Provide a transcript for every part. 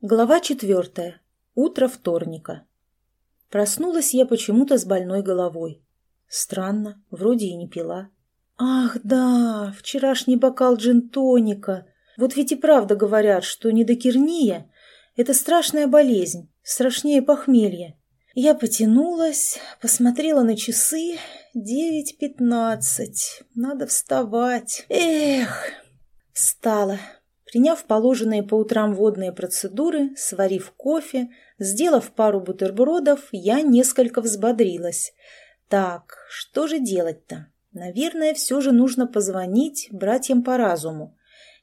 Глава четвертая. Утро вторника. Проснулась я почему-то с больной головой. Странно, вроде и не пила. Ах, да, вчерашний бокал джин-тоника. Вот ведь и правда говорят, что недокерния – это страшная болезнь, страшнее похмелья. Я потянулась, посмотрела на часы. Девять пятнадцать. Надо вставать. Эх! Встала, Приняв положенные по утрам водные процедуры, сварив кофе, сделав пару бутербродов, я несколько взбодрилась. Так, что же делать-то? Наверное, все же нужно позвонить братьям по разуму.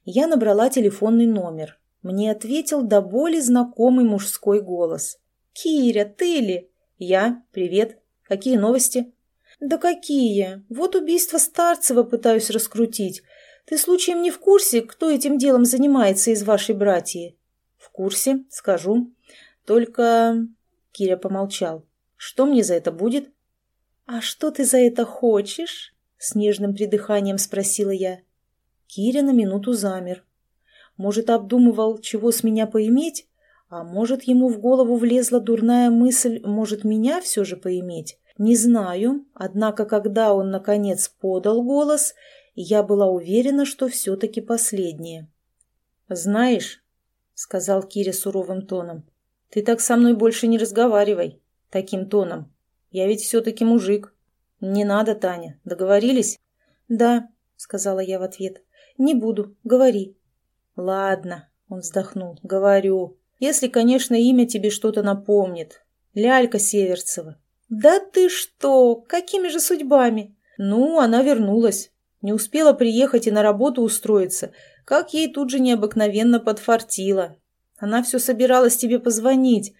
Я набрала телефонный номер. Мне ответил до боли знакомый мужской голос. «Киря, ты ли?» «Я. Привет. Какие новости?» «Да какие? Вот убийство Старцева пытаюсь раскрутить. Ты случаем не в курсе, кто этим делом занимается из вашей братьи? В курсе, скажу. Только... Киря помолчал. Что мне за это будет? А что ты за это хочешь? С нежным придыханием спросила я. Киря на минуту замер. Может, обдумывал, чего с меня поиметь? А может, ему в голову влезла дурная мысль, может, меня все же поиметь? Не знаю, однако, когда он, наконец, подал голос, я была уверена, что все-таки последнее. «Знаешь», — сказал Киря суровым тоном, — «ты так со мной больше не разговаривай, таким тоном. Я ведь все-таки мужик». «Не надо, Таня. Договорились?» «Да», — сказала я в ответ. «Не буду. Говори». «Ладно», — он вздохнул, — «говорю. Если, конечно, имя тебе что-то напомнит. Лялька Северцева». «Да ты что? Какими же судьбами?» «Ну, она вернулась. Не успела приехать и на работу устроиться, как ей тут же необыкновенно подфартило. Она все собиралась тебе позвонить,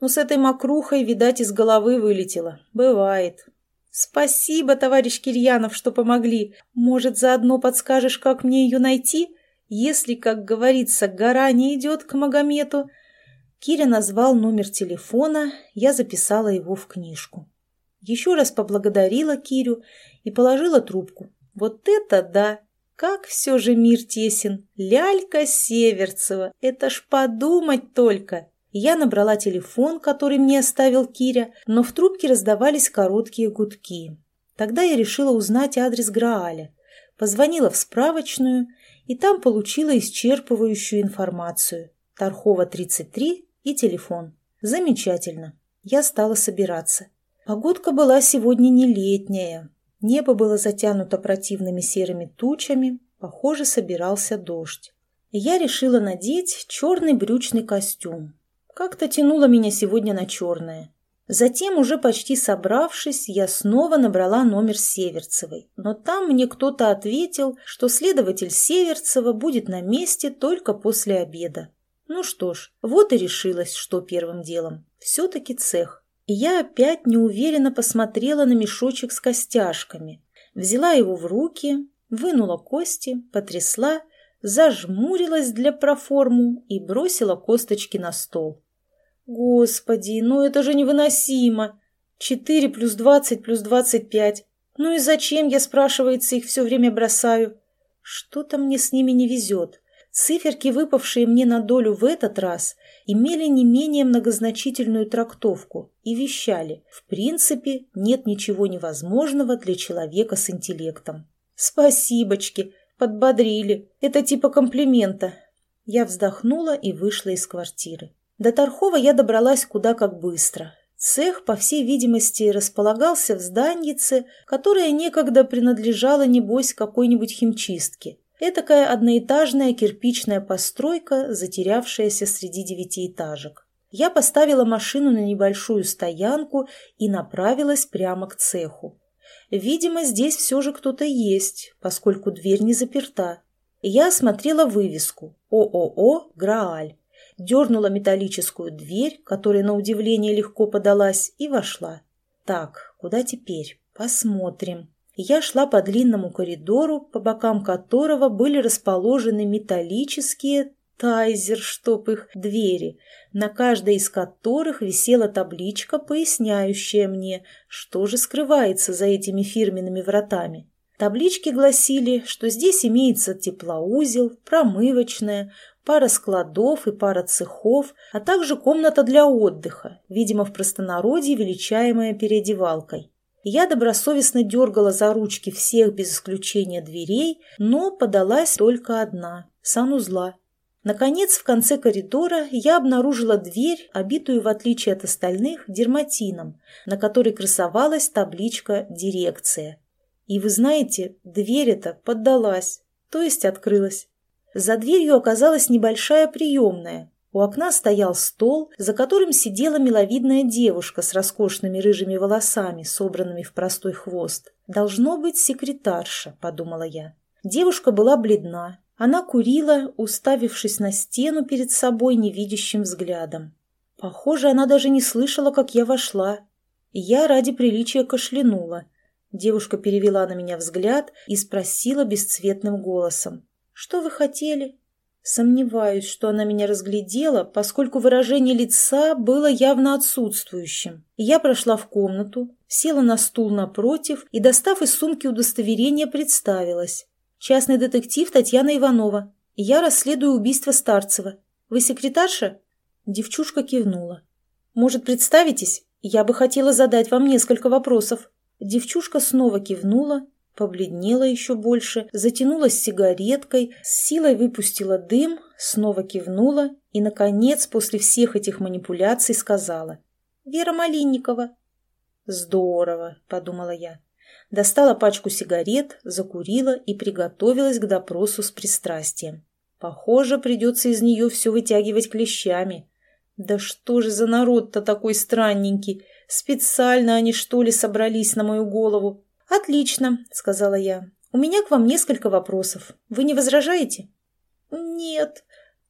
но с этой мокрухой, видать, из головы вылетела. Бывает. Спасибо, товарищ Кирьянов, что помогли. Может, заодно подскажешь, как мне ее найти? Если, как говорится, гора не идет к Магомету. Киря назвал номер телефона, я записала его в книжку. Еще раз поблагодарила Кирю и положила трубку. Вот это да! Как все же мир тесен! Лялька Северцева! Это ж подумать только! Я набрала телефон, который мне оставил Киря, но в трубке раздавались короткие гудки. Тогда я решила узнать адрес Грааля. Позвонила в справочную, и там получила исчерпывающую информацию. Тархова, 33 и телефон. Замечательно. Я стала собираться. Погодка была сегодня не летняя, Небо было затянуто противными серыми тучами, похоже, собирался дождь. Я решила надеть черный брючный костюм. Как-то тянуло меня сегодня на черное. Затем, уже почти собравшись, я снова набрала номер Северцевой, но там мне кто-то ответил, что следователь Северцева будет на месте только после обеда. Ну что ж, вот и решилась, что первым делом. Все-таки цех. И я опять неуверенно посмотрела на мешочек с костяшками, взяла его в руки, вынула кости, потрясла, зажмурилась для проформу и бросила косточки на стол. Господи, ну это же невыносимо! Четыре плюс двадцать плюс двадцать пять. Ну и зачем я, спрашивается, их все время бросаю? Что-то мне с ними не везет. Циферки, выпавшие мне на долю в этот раз, имели не менее многозначительную трактовку и вещали «в принципе нет ничего невозможного для человека с интеллектом». «Спасибочки!» Подбодрили. Это типа комплимента. Я вздохнула и вышла из квартиры. До Тархова я добралась куда как быстро. Цех, по всей видимости, располагался в зданьице, которое некогда принадлежало, небось, какой-нибудь химчистке. Этакая одноэтажная кирпичная постройка, затерявшаяся среди девятиэтажек. Я поставила машину на небольшую стоянку и направилась прямо к цеху. Видимо, здесь все же кто-то есть, поскольку дверь не заперта. Я осмотрела вывеску «ООО Грааль», дернула металлическую дверь, которая на удивление легко подалась, и вошла. Так, куда теперь? Посмотрим я шла по длинному коридору, по бокам которого были расположены металлические тайзер, чтоб их, двери, на каждой из которых висела табличка, поясняющая мне, что же скрывается за этими фирменными вратами. Таблички гласили, что здесь имеется теплоузел, промывочная, пара складов и пара цехов, а также комната для отдыха, видимо, в простонародье величаемая переодевалкой. Я добросовестно дергала за ручки всех без исключения дверей, но подалась только одна – санузла. Наконец, в конце коридора я обнаружила дверь, обитую, в отличие от остальных, дерматином, на которой красовалась табличка «Дирекция». И вы знаете, дверь эта поддалась, то есть открылась. За дверью оказалась небольшая приемная. У окна стоял стол, за которым сидела миловидная девушка с роскошными рыжими волосами, собранными в простой хвост. «Должно быть секретарша», — подумала я. Девушка была бледна. Она курила, уставившись на стену перед собой невидящим взглядом. Похоже, она даже не слышала, как я вошла. Я ради приличия кашлянула. Девушка перевела на меня взгляд и спросила бесцветным голосом. «Что вы хотели?» Сомневаюсь, что она меня разглядела, поскольку выражение лица было явно отсутствующим. Я прошла в комнату, села на стул напротив и, достав из сумки удостоверение, представилась. «Частный детектив Татьяна Иванова. Я расследую убийство Старцева. Вы секретарша?» Девчушка кивнула. «Может, представитесь? Я бы хотела задать вам несколько вопросов». Девчушка снова кивнула, побледнела еще больше, затянулась сигареткой, с силой выпустила дым, снова кивнула и, наконец, после всех этих манипуляций сказала «Вера Малинникова». «Здорово», — подумала я. Достала пачку сигарет, закурила и приготовилась к допросу с пристрастием. Похоже, придется из нее все вытягивать клещами. Да что же за народ-то такой странненький? Специально они, что ли, собрались на мою голову? Отлично, сказала я. У меня к вам несколько вопросов. Вы не возражаете? Нет,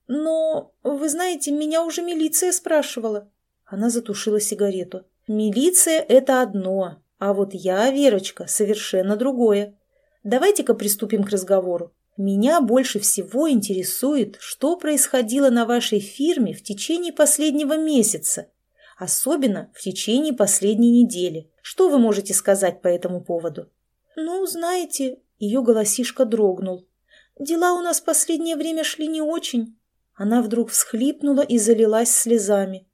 но, вы знаете, меня уже милиция спрашивала. Она затушила сигарету. Милиция — это одно, а вот я, Верочка, совершенно другое. Давайте-ка приступим к разговору. Меня больше всего интересует, что происходило на вашей фирме в течение последнего месяца особенно в течение последней недели. Что вы можете сказать по этому поводу? Ну, знаете, ее голосишка дрогнул. Дела у нас последнее время шли не очень. Она вдруг всхлипнула и залилась слезами.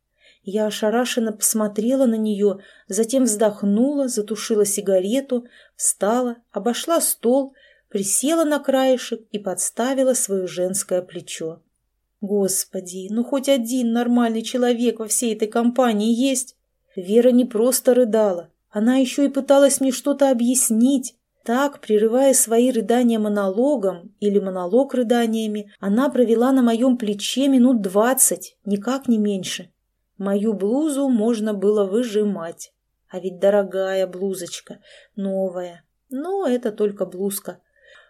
Я ошарашенно посмотрела на нее, затем вздохнула, затушила сигарету, встала, обошла стол, присела на краешек и подставила свое женское плечо. Господи, ну хоть один нормальный человек во всей этой компании есть. Вера не просто рыдала, она еще и пыталась мне что-то объяснить. Так, прерывая свои рыдания монологом или монолог рыданиями, она провела на моем плече минут двадцать, никак не меньше. Мою блузу можно было выжимать. А ведь дорогая блузочка, новая. Но это только блузка.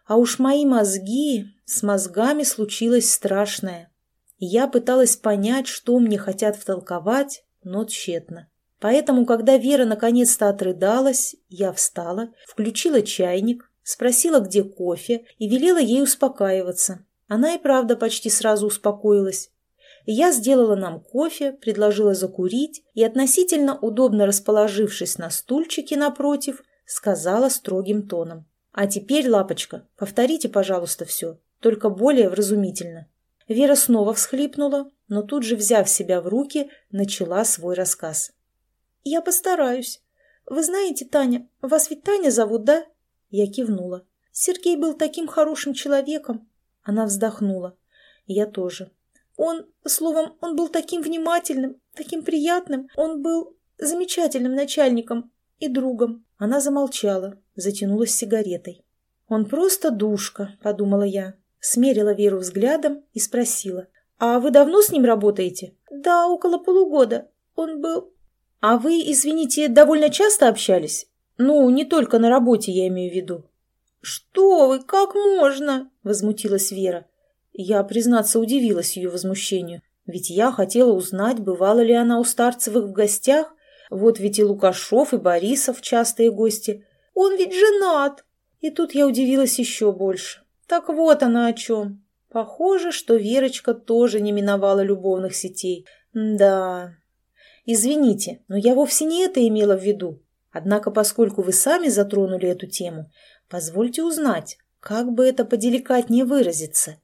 А уж мои мозги, с мозгами случилось страшное. Я пыталась понять, что мне хотят втолковать, но тщетно. Поэтому, когда Вера наконец-то отрыдалась, я встала, включила чайник, спросила, где кофе, и велела ей успокаиваться. Она и правда почти сразу успокоилась. Я сделала нам кофе, предложила закурить и, относительно удобно расположившись на стульчике напротив, сказала строгим тоном. «А теперь, лапочка, повторите, пожалуйста, все, только более вразумительно». Вера снова всхлипнула, но тут же, взяв себя в руки, начала свой рассказ. «Я постараюсь. Вы знаете, Таня, вас ведь Таня зовут, да?» Я кивнула. «Сергей был таким хорошим человеком». Она вздохнула. Я тоже. Он, словом, он был таким внимательным, таким приятным. Он был замечательным начальником и другом. Она замолчала, затянулась сигаретой. «Он просто душка», — подумала я смерила Веру взглядом и спросила. «А вы давно с ним работаете?» «Да, около полугода. Он был...» «А вы, извините, довольно часто общались? Ну, не только на работе, я имею в виду». «Что вы, как можно?» – возмутилась Вера. Я, признаться, удивилась ее возмущению. Ведь я хотела узнать, бывала ли она у Старцевых в гостях. Вот ведь и Лукашов, и Борисов частые гости. Он ведь женат. И тут я удивилась еще больше. Так вот она о чем. Похоже, что Верочка тоже не миновала любовных сетей. Да. Извините, но я вовсе не это имела в виду. Однако, поскольку вы сами затронули эту тему, позвольте узнать, как бы это поделикатнее выразиться.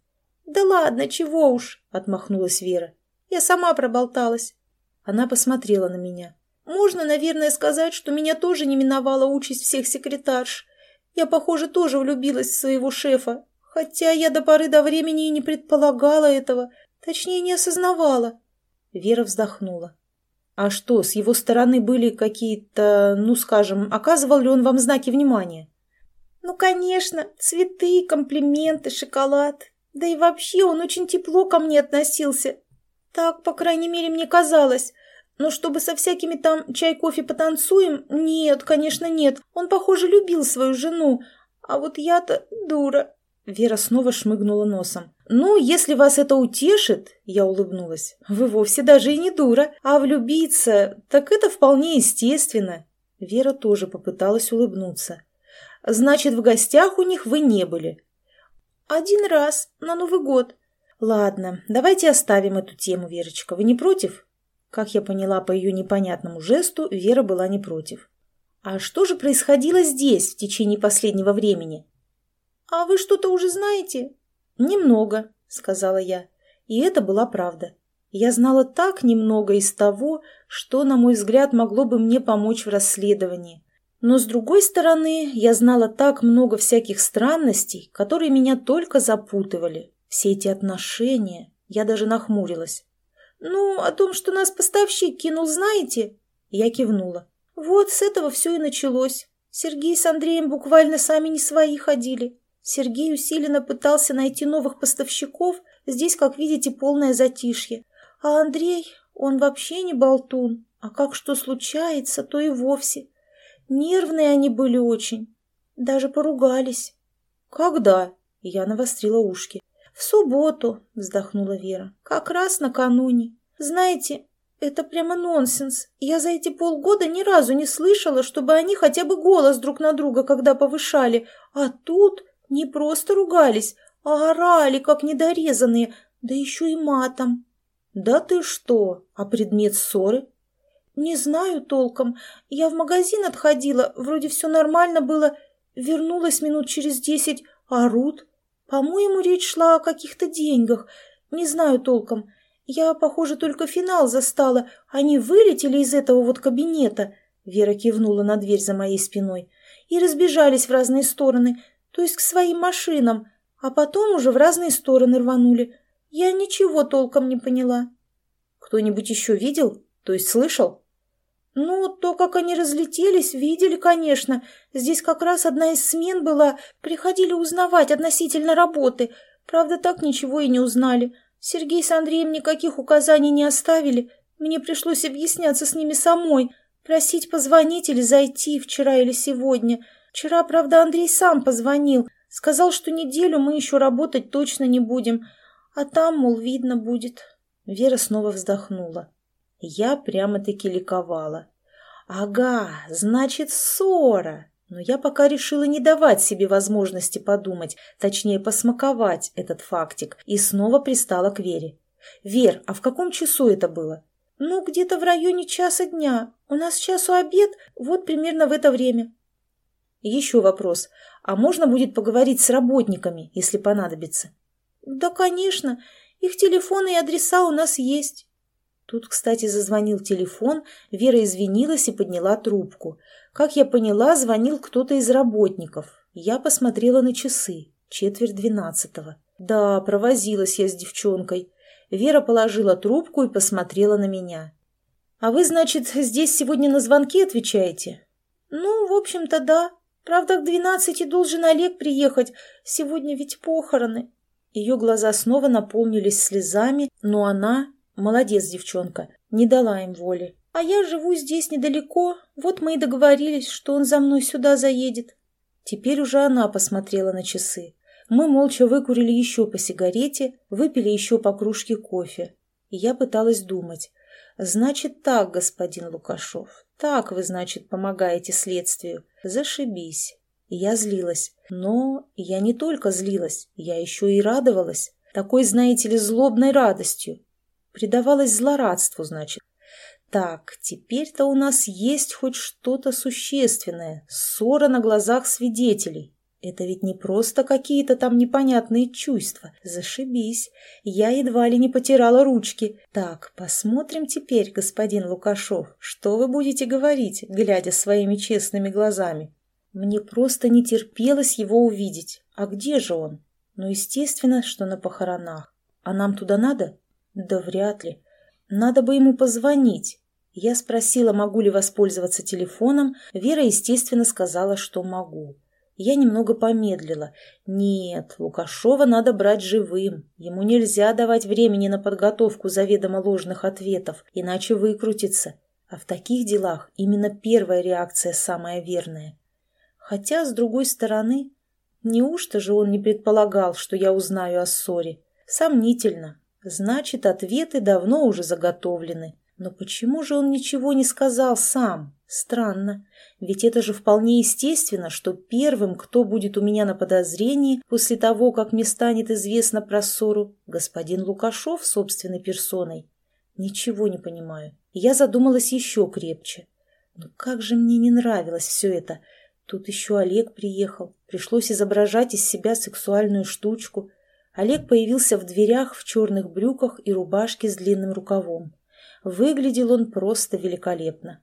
«Да ладно, чего уж!» — отмахнулась Вера. «Я сама проболталась». Она посмотрела на меня. «Можно, наверное, сказать, что меня тоже не миновала участь всех секретарш. Я, похоже, тоже влюбилась в своего шефа, хотя я до поры до времени и не предполагала этого, точнее, не осознавала». Вера вздохнула. «А что, с его стороны были какие-то, ну, скажем, оказывал ли он вам знаки внимания?» «Ну, конечно, цветы, комплименты, шоколад. Да и вообще он очень тепло ко мне относился. Так, по крайней мере, мне казалось. Но чтобы со всякими там чай-кофе потанцуем, нет, конечно, нет. Он, похоже, любил свою жену. А вот я-то дура. Вера снова шмыгнула носом. «Ну, если вас это утешит, — я улыбнулась, — вы вовсе даже и не дура, а влюбиться, так это вполне естественно». Вера тоже попыталась улыбнуться. «Значит, в гостях у них вы не были?» «Один раз, на Новый год». «Ладно, давайте оставим эту тему, Верочка. Вы не против?» Как я поняла по ее непонятному жесту, Вера была не против. «А что же происходило здесь в течение последнего времени?» «А вы что-то уже знаете?» «Немного», — сказала я. И это была правда. Я знала так немного из того, что, на мой взгляд, могло бы мне помочь в расследовании. Но, с другой стороны, я знала так много всяких странностей, которые меня только запутывали. Все эти отношения. Я даже нахмурилась. «Ну, о том, что нас поставщик кинул, знаете?» Я кивнула. «Вот с этого все и началось. Сергей с Андреем буквально сами не свои ходили. Сергей усиленно пытался найти новых поставщиков. Здесь, как видите, полное затишье. А Андрей, он вообще не болтун. А как что случается, то и вовсе. Нервные они были очень. Даже поругались. «Когда?» — я навострила ушки. «В субботу», — вздохнула Вера. «Как раз накануне. Знаете, это прямо нонсенс. Я за эти полгода ни разу не слышала, чтобы они хотя бы голос друг на друга когда повышали. А тут не просто ругались, а орали, как недорезанные, да еще и матом». «Да ты что? А предмет ссоры?» «Не знаю толком. Я в магазин отходила, вроде все нормально было. Вернулась минут через десять, орут. По-моему, речь шла о каких-то деньгах. Не знаю толком. Я, похоже, только финал застала. Они вылетели из этого вот кабинета». Вера кивнула на дверь за моей спиной. «И разбежались в разные стороны, то есть к своим машинам, а потом уже в разные стороны рванули. Я ничего толком не поняла». «Кто-нибудь еще видел? То есть слышал?» «Ну, то, как они разлетелись, видели, конечно. Здесь как раз одна из смен была. Приходили узнавать относительно работы. Правда, так ничего и не узнали. Сергей с Андреем никаких указаний не оставили. Мне пришлось объясняться с ними самой. Просить позвонить или зайти вчера или сегодня. Вчера, правда, Андрей сам позвонил. Сказал, что неделю мы еще работать точно не будем. А там, мол, видно будет». Вера снова вздохнула. Я прямо-таки ликовала. «Ага, значит, ссора!» Но я пока решила не давать себе возможности подумать, точнее, посмаковать этот фактик, и снова пристала к Вере. «Вер, а в каком часу это было?» «Ну, где-то в районе часа дня. У нас часу обед, вот примерно в это время». «Еще вопрос. А можно будет поговорить с работниками, если понадобится?» «Да, конечно. Их телефоны и адреса у нас есть. Тут, кстати, зазвонил телефон, Вера извинилась и подняла трубку. Как я поняла, звонил кто-то из работников. Я посмотрела на часы. Четверть двенадцатого. Да, провозилась я с девчонкой. Вера положила трубку и посмотрела на меня. «А вы, значит, здесь сегодня на звонки отвечаете?» «Ну, в общем-то, да. Правда, к двенадцати должен Олег приехать. Сегодня ведь похороны». Ее глаза снова наполнились слезами, но она Молодец, девчонка, не дала им воли. А я живу здесь недалеко, вот мы и договорились, что он за мной сюда заедет. Теперь уже она посмотрела на часы. Мы молча выкурили еще по сигарете, выпили еще по кружке кофе. И я пыталась думать. Значит так, господин Лукашов, так вы, значит, помогаете следствию. Зашибись. Я злилась. Но я не только злилась, я еще и радовалась. Такой, знаете ли, злобной радостью. Предавалась злорадству, значит. Так, теперь-то у нас есть хоть что-то существенное. Ссора на глазах свидетелей. Это ведь не просто какие-то там непонятные чувства. Зашибись. Я едва ли не потирала ручки. Так, посмотрим теперь, господин Лукашов, что вы будете говорить, глядя своими честными глазами. Мне просто не терпелось его увидеть. А где же он? Ну, естественно, что на похоронах. А нам туда надо? Да вряд ли. Надо бы ему позвонить. Я спросила, могу ли воспользоваться телефоном. Вера, естественно, сказала, что могу. Я немного помедлила. Нет, Лукашова надо брать живым. Ему нельзя давать времени на подготовку заведомо ложных ответов, иначе выкрутится. А в таких делах именно первая реакция самая верная. Хотя, с другой стороны, неужто же он не предполагал, что я узнаю о ссоре? Сомнительно. Значит, ответы давно уже заготовлены. Но почему же он ничего не сказал сам? Странно. Ведь это же вполне естественно, что первым, кто будет у меня на подозрении после того, как мне станет известно про ссору, господин Лукашов собственной персоной. Ничего не понимаю. Я задумалась еще крепче. Но как же мне не нравилось все это. Тут еще Олег приехал. Пришлось изображать из себя сексуальную штучку. Олег появился в дверях в черных брюках и рубашке с длинным рукавом. Выглядел он просто великолепно.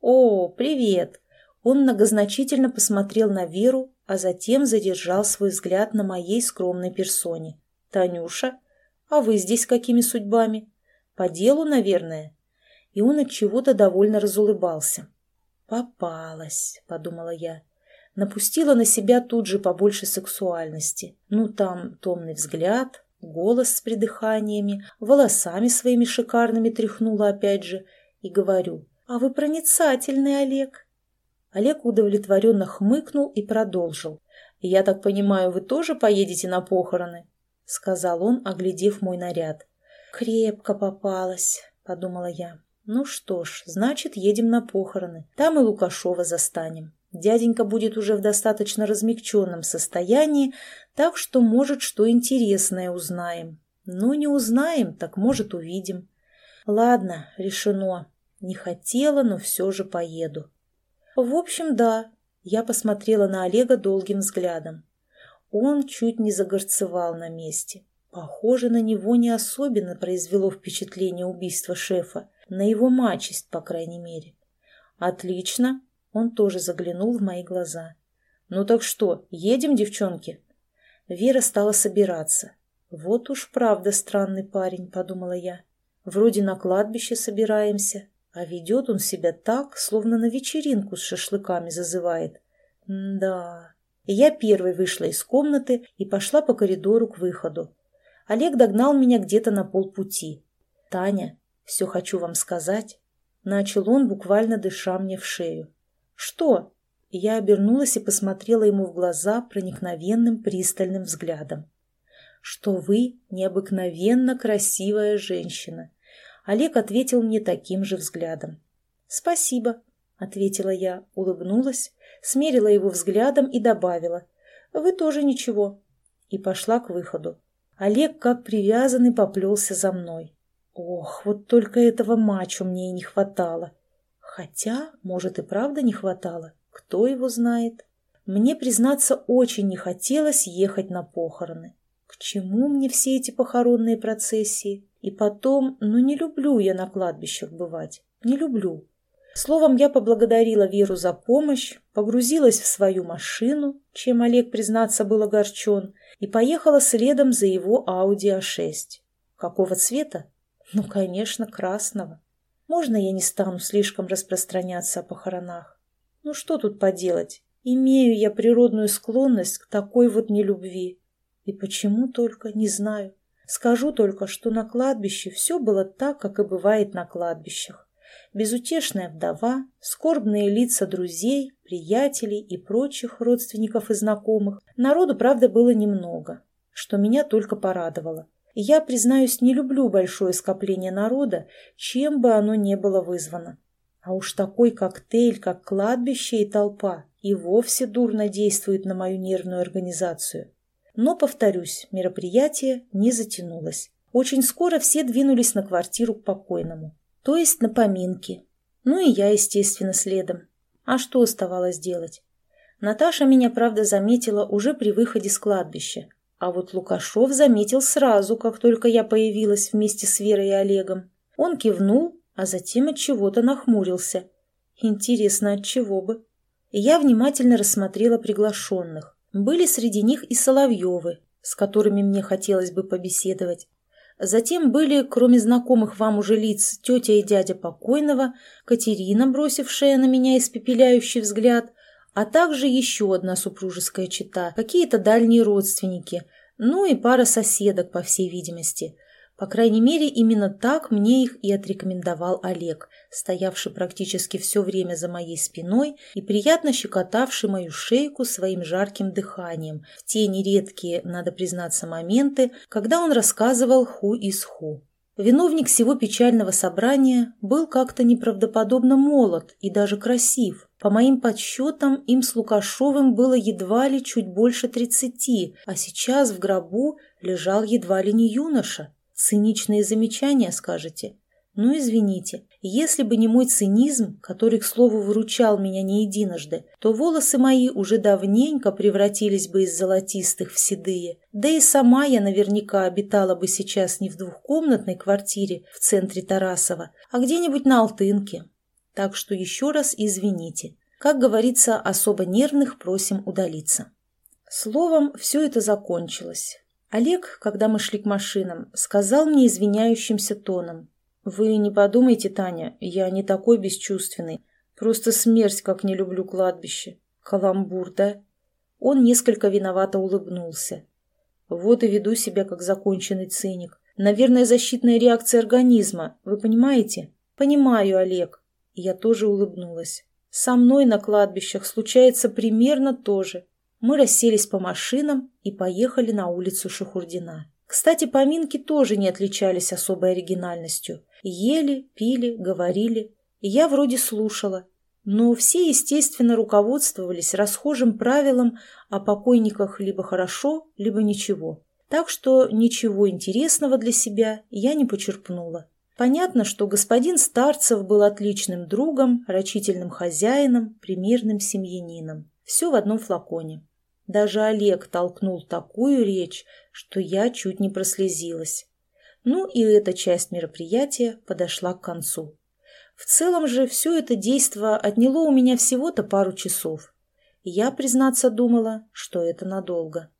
«О, привет!» Он многозначительно посмотрел на Веру, а затем задержал свой взгляд на моей скромной персоне. «Танюша, а вы здесь какими судьбами? По делу, наверное?» И он от чего-то довольно разулыбался. «Попалась», — подумала я. Напустила на себя тут же побольше сексуальности. Ну, там томный взгляд, голос с придыханиями, волосами своими шикарными тряхнула опять же. И говорю, «А вы проницательный, Олег!» Олег удовлетворенно хмыкнул и продолжил. «Я так понимаю, вы тоже поедете на похороны?» — сказал он, оглядев мой наряд. «Крепко попалась», — подумала я. «Ну что ж, значит, едем на похороны. Там и Лукашова застанем. Дяденька будет уже в достаточно размягченном состоянии, так что, может, что интересное узнаем. Ну, не узнаем, так, может, увидим. Ладно, решено. Не хотела, но все же поеду. В общем, да, я посмотрела на Олега долгим взглядом. Он чуть не загорцевал на месте. Похоже, на него не особенно произвело впечатление убийства шефа, на его мачесть, по крайней мере. «Отлично!» Он тоже заглянул в мои глаза. «Ну так что, едем, девчонки?» Вера стала собираться. «Вот уж правда странный парень», — подумала я. «Вроде на кладбище собираемся, а ведет он себя так, словно на вечеринку с шашлыками зазывает. М да. я первой вышла из комнаты и пошла по коридору к выходу. Олег догнал меня где-то на полпути. «Таня, все хочу вам сказать», — начал он, буквально дыша мне в шею. «Что?» Я обернулась и посмотрела ему в глаза проникновенным пристальным взглядом. «Что вы необыкновенно красивая женщина», Олег ответил мне таким же взглядом. «Спасибо», — ответила я, улыбнулась, смерила его взглядом и добавила. «Вы тоже ничего». И пошла к выходу. Олег, как привязанный, поплелся за мной. Ох, вот только этого мачо мне и не хватало. Хотя, может, и правда не хватало. Кто его знает? Мне, признаться, очень не хотелось ехать на похороны. К чему мне все эти похоронные процессии? И потом, ну не люблю я на кладбищах бывать, не люблю. Словом, я поблагодарила Веру за помощь, погрузилась в свою машину, чем Олег, признаться, был огорчен, и поехала следом за его Audi A6. Какого цвета? Ну, конечно, красного. Можно я не стану слишком распространяться о похоронах? Ну, что тут поделать? Имею я природную склонность к такой вот нелюбви. И почему только, не знаю. Скажу только, что на кладбище все было так, как и бывает на кладбищах. Безутешная вдова, скорбные лица друзей, приятелей и прочих родственников и знакомых. Народу, правда, было немного, что меня только порадовало. Я, признаюсь, не люблю большое скопление народа, чем бы оно ни было вызвано. А уж такой коктейль, как кладбище и толпа, и вовсе дурно действует на мою нервную организацию. Но, повторюсь, мероприятие не затянулось. Очень скоро все двинулись на квартиру к покойному, то есть на поминки. Ну и я, естественно, следом. А что оставалось делать? Наташа меня, правда, заметила уже при выходе с кладбища. А вот Лукашов заметил сразу, как только я появилась вместе с Верой и Олегом. Он кивнул, а затем от чего-то нахмурился. Интересно, от чего бы? Я внимательно рассмотрела приглашенных. Были среди них и Соловьевы, с которыми мне хотелось бы побеседовать. Затем были, кроме знакомых вам уже лиц, тетя и дядя покойного, Катерина, бросившая на меня испепеляющий взгляд, а также еще одна супружеская чета, какие-то дальние родственники, ну и пара соседок, по всей видимости. По крайней мере, именно так мне их и отрекомендовал Олег, стоявший практически все время за моей спиной и приятно щекотавший мою шейку своим жарким дыханием в те нередкие, надо признаться, моменты, когда он рассказывал ху из ху. Виновник всего печального собрания был как-то неправдоподобно молод и даже красив. По моим подсчетам, им с Лукашовым было едва ли чуть больше тридцати, а сейчас в гробу лежал едва ли не юноша. Циничные замечания, скажете? Ну, извините, если бы не мой цинизм, который, к слову, выручал меня не единожды, то волосы мои уже давненько превратились бы из золотистых в седые. Да и сама я наверняка обитала бы сейчас не в двухкомнатной квартире в центре Тарасова, а где-нибудь на Алтынке. Так что еще раз извините. Как говорится, особо нервных просим удалиться. Словом, все это закончилось. Олег, когда мы шли к машинам, сказал мне извиняющимся тоном. «Вы не подумайте, Таня, я не такой бесчувственный. Просто смерть, как не люблю кладбище. Каламбур, да?» Он несколько виновато улыбнулся. Вот и веду себя как законченный циник. Наверное, защитная реакция организма, вы понимаете? Понимаю, Олег. Я тоже улыбнулась. Со мной на кладбищах случается примерно то же мы расселись по машинам и поехали на улицу Шахурдина. Кстати, поминки тоже не отличались особой оригинальностью. Ели, пили, говорили. Я вроде слушала. Но все, естественно, руководствовались расхожим правилом о покойниках либо хорошо, либо ничего. Так что ничего интересного для себя я не почерпнула. Понятно, что господин Старцев был отличным другом, рачительным хозяином, примерным семьянином. Все в одном флаконе. Даже Олег толкнул такую речь, что я чуть не прослезилась. Ну и эта часть мероприятия подошла к концу. В целом же все это действо отняло у меня всего-то пару часов. Я, признаться, думала, что это надолго.